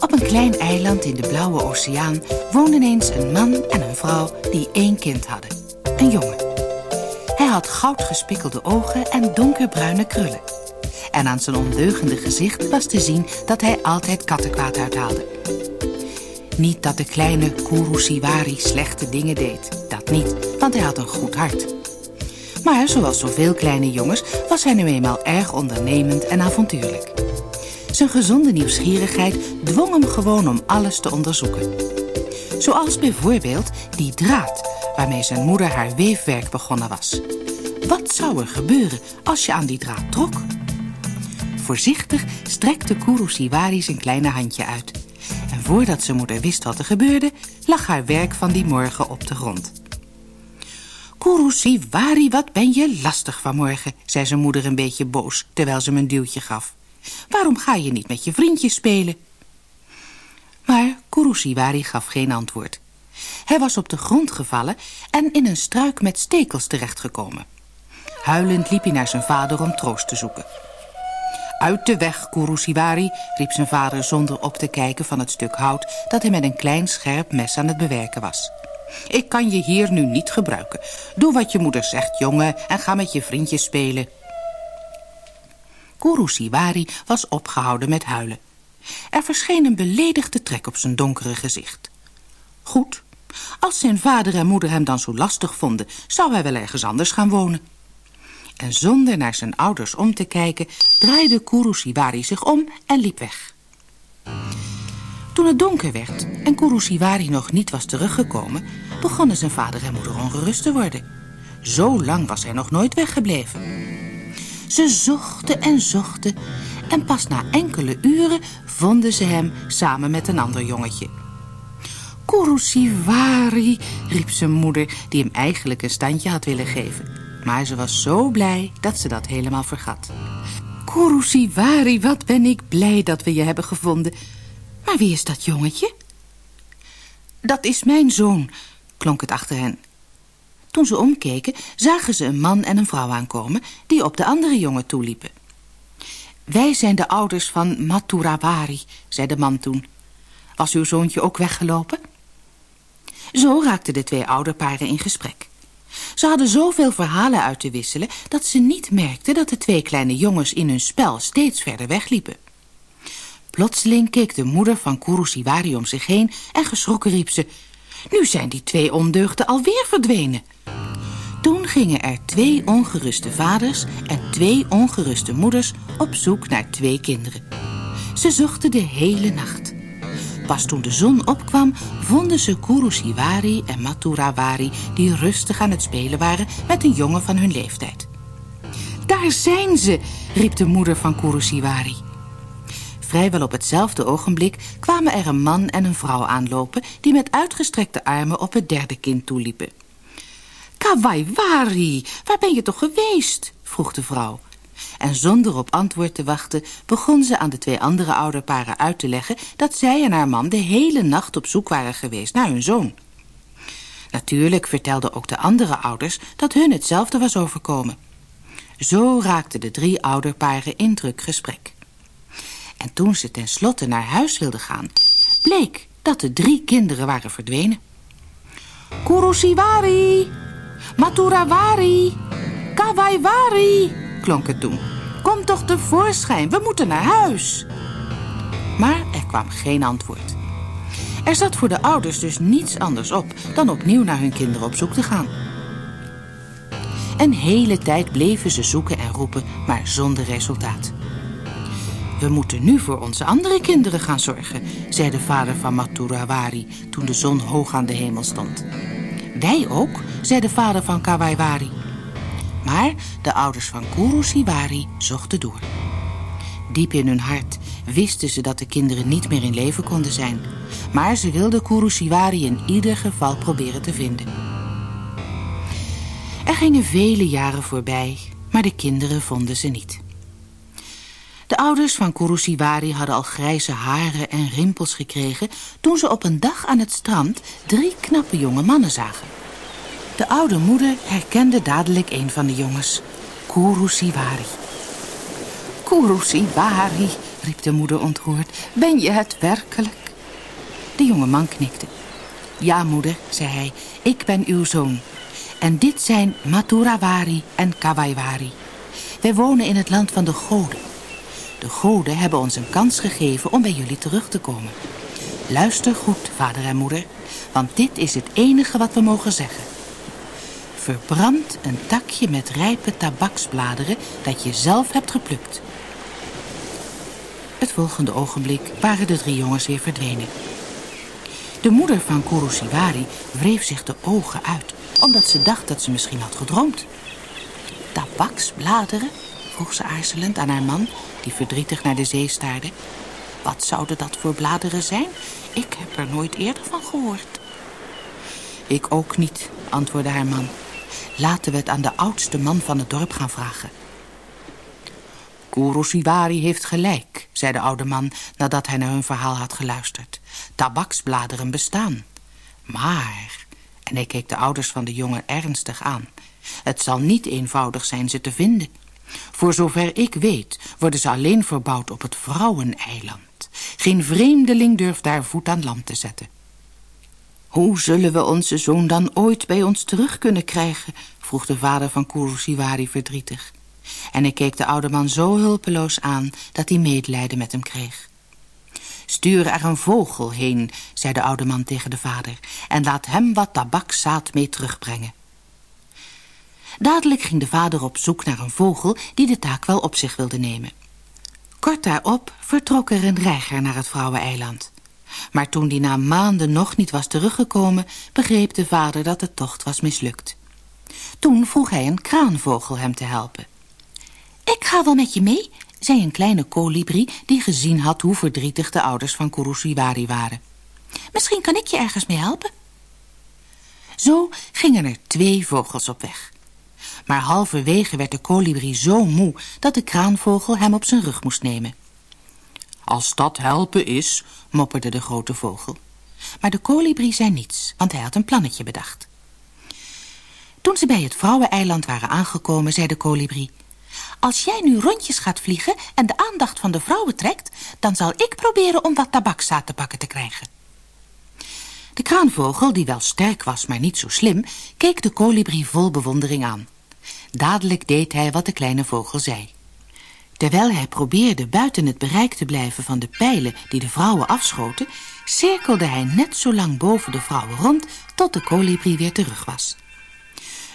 Op een klein eiland in de blauwe oceaan woonden eens een man en een vrouw die één kind hadden. Een jongen. Hij had goudgespikkelde ogen en donkerbruine krullen. En aan zijn ondeugende gezicht was te zien dat hij altijd kattenkwaad uithaalde. Niet dat de kleine Kurusiwari slechte dingen deed. Dat niet, want hij had een goed hart. Maar zoals zoveel kleine jongens was hij nu eenmaal erg ondernemend en avontuurlijk. Zijn gezonde nieuwsgierigheid dwong hem gewoon om alles te onderzoeken. Zoals bijvoorbeeld die draad waarmee zijn moeder haar weefwerk begonnen was. Wat zou er gebeuren als je aan die draad trok? Voorzichtig strekte Kurusiwari zijn kleine handje uit. En voordat zijn moeder wist wat er gebeurde, lag haar werk van die morgen op de grond. Kurusiwari, wat ben je lastig vanmorgen, zei zijn moeder een beetje boos, terwijl ze hem een duwtje gaf. Waarom ga je niet met je vriendjes spelen? Maar Kurusiwari gaf geen antwoord. Hij was op de grond gevallen en in een struik met stekels terechtgekomen. Huilend liep hij naar zijn vader om troost te zoeken. Uit de weg, Kurusiwari, riep zijn vader zonder op te kijken van het stuk hout dat hij met een klein scherp mes aan het bewerken was. Ik kan je hier nu niet gebruiken. Doe wat je moeder zegt, jongen, en ga met je vriendjes spelen. Kurusiwari was opgehouden met huilen. Er verscheen een beledigde trek op zijn donkere gezicht. Goed, als zijn vader en moeder hem dan zo lastig vonden... zou hij wel ergens anders gaan wonen. En zonder naar zijn ouders om te kijken... draaide Kurusiwari zich om en liep weg. Toen het donker werd en Kurusiwari nog niet was teruggekomen... begonnen zijn vader en moeder ongerust te worden. Zo lang was hij nog nooit weggebleven. Ze zochten en zochten en pas na enkele uren vonden ze hem samen met een ander jongetje. Kurusiwari, riep zijn moeder, die hem eigenlijk een standje had willen geven. Maar ze was zo blij dat ze dat helemaal vergat. Kurusiwari, wat ben ik blij dat we je hebben gevonden. Maar wie is dat jongetje? Dat is mijn zoon, klonk het achter hen. Toen ze omkeken, zagen ze een man en een vrouw aankomen... die op de andere jongen toeliepen. Wij zijn de ouders van Maturawari, zei de man toen. Was uw zoontje ook weggelopen? Zo raakten de twee ouderparen in gesprek. Ze hadden zoveel verhalen uit te wisselen... dat ze niet merkten dat de twee kleine jongens in hun spel steeds verder wegliepen. Plotseling keek de moeder van Kurusiwari om zich heen en geschrokken riep ze... Nu zijn die twee ondeugden alweer verdwenen. Toen gingen er twee ongeruste vaders en twee ongeruste moeders op zoek naar twee kinderen. Ze zochten de hele nacht. Pas toen de zon opkwam, vonden ze Kurusiwari en Maturawari... die rustig aan het spelen waren met een jongen van hun leeftijd. Daar zijn ze, riep de moeder van Kurusiwari. Vrijwel op hetzelfde ogenblik kwamen er een man en een vrouw aanlopen... die met uitgestrekte armen op het derde kind toeliepen. Kawaiwari, waar ben je toch geweest? vroeg de vrouw. En zonder op antwoord te wachten begon ze aan de twee andere ouderparen uit te leggen... dat zij en haar man de hele nacht op zoek waren geweest naar hun zoon. Natuurlijk vertelden ook de andere ouders dat hun hetzelfde was overkomen. Zo raakten de drie ouderparen in druk gesprek. En toen ze tenslotte naar huis wilden gaan... bleek dat de drie kinderen waren verdwenen. Kurusiwari, Maturawari, Kawaiwari, klonk het toen. Kom toch tevoorschijn, we moeten naar huis. Maar er kwam geen antwoord. Er zat voor de ouders dus niets anders op... dan opnieuw naar hun kinderen op zoek te gaan. Een hele tijd bleven ze zoeken en roepen, maar zonder resultaat. We moeten nu voor onze andere kinderen gaan zorgen, zei de vader van Maturawari toen de zon hoog aan de hemel stond. Wij ook, zei de vader van Kawaiwari. Maar de ouders van Kurusiwari zochten door. Diep in hun hart wisten ze dat de kinderen niet meer in leven konden zijn. Maar ze wilden Kurusiwari in ieder geval proberen te vinden. Er gingen vele jaren voorbij, maar de kinderen vonden ze niet. De ouders van Kurusiwari hadden al grijze haren en rimpels gekregen... toen ze op een dag aan het strand drie knappe jonge mannen zagen. De oude moeder herkende dadelijk een van de jongens. Kurusiwari. Kurusiwari, riep de moeder ontroerd. Ben je het werkelijk? De jonge man knikte. Ja, moeder, zei hij, ik ben uw zoon. En dit zijn Maturawari en Kawaiwari. Wij wonen in het land van de goden. De goden hebben ons een kans gegeven om bij jullie terug te komen. Luister goed, vader en moeder, want dit is het enige wat we mogen zeggen. Verbrand een takje met rijpe tabaksbladeren dat je zelf hebt geplukt. Het volgende ogenblik waren de drie jongens weer verdwenen. De moeder van Kurusiwari wreef zich de ogen uit, omdat ze dacht dat ze misschien had gedroomd. Tabaksbladeren? Vroeg ze aarzelend aan haar man, die verdrietig naar de zee staarde. Wat zouden dat voor bladeren zijn? Ik heb er nooit eerder van gehoord. Ik ook niet, antwoordde haar man. Laten we het aan de oudste man van het dorp gaan vragen. Kuroshibari heeft gelijk, zei de oude man nadat hij naar hun verhaal had geluisterd. Tabaksbladeren bestaan. Maar, en hij keek de ouders van de jongen ernstig aan, het zal niet eenvoudig zijn ze te vinden. Voor zover ik weet worden ze alleen verbouwd op het vrouweneiland. Geen vreemdeling durft daar voet aan land te zetten. Hoe zullen we onze zoon dan ooit bij ons terug kunnen krijgen? vroeg de vader van Kurusiwari verdrietig. En hij keek de oude man zo hulpeloos aan dat hij medelijden met hem kreeg. Stuur er een vogel heen, zei de oude man tegen de vader, en laat hem wat tabakzaad mee terugbrengen. Dadelijk ging de vader op zoek naar een vogel die de taak wel op zich wilde nemen. Kort daarop vertrok er een reiger naar het vrouweneiland. Maar toen die na maanden nog niet was teruggekomen, begreep de vader dat de tocht was mislukt. Toen vroeg hij een kraanvogel hem te helpen. Ik ga wel met je mee, zei een kleine kolibrie die gezien had hoe verdrietig de ouders van Kurusiwari waren. Misschien kan ik je ergens mee helpen. Zo gingen er twee vogels op weg. Maar halverwege werd de kolibrie zo moe dat de kraanvogel hem op zijn rug moest nemen. Als dat helpen is, mopperde de grote vogel. Maar de kolibrie zei niets, want hij had een plannetje bedacht. Toen ze bij het vrouweneiland waren aangekomen, zei de kolibrie... Als jij nu rondjes gaat vliegen en de aandacht van de vrouwen trekt... dan zal ik proberen om wat tabakzaad te pakken te krijgen. De kraanvogel, die wel sterk was, maar niet zo slim... keek de kolibrie vol bewondering aan. Dadelijk deed hij wat de kleine vogel zei. Terwijl hij probeerde buiten het bereik te blijven van de pijlen die de vrouwen afschoten... cirkelde hij net zo lang boven de vrouwen rond tot de kolibrie weer terug was.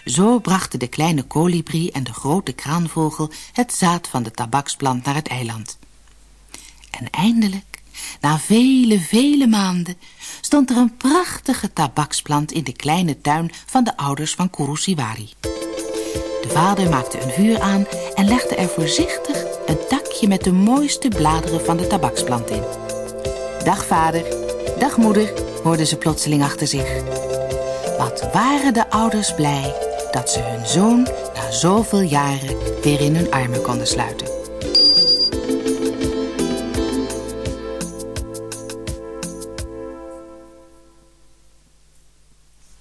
Zo brachten de kleine kolibrie en de grote kraanvogel het zaad van de tabaksplant naar het eiland. En eindelijk, na vele, vele maanden, stond er een prachtige tabaksplant in de kleine tuin van de ouders van Kurusiwari. De vader maakte een vuur aan en legde er voorzichtig een takje met de mooiste bladeren van de tabaksplant in. Dag vader, dag moeder, hoorden ze plotseling achter zich. Wat waren de ouders blij dat ze hun zoon na zoveel jaren weer in hun armen konden sluiten.